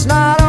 It's not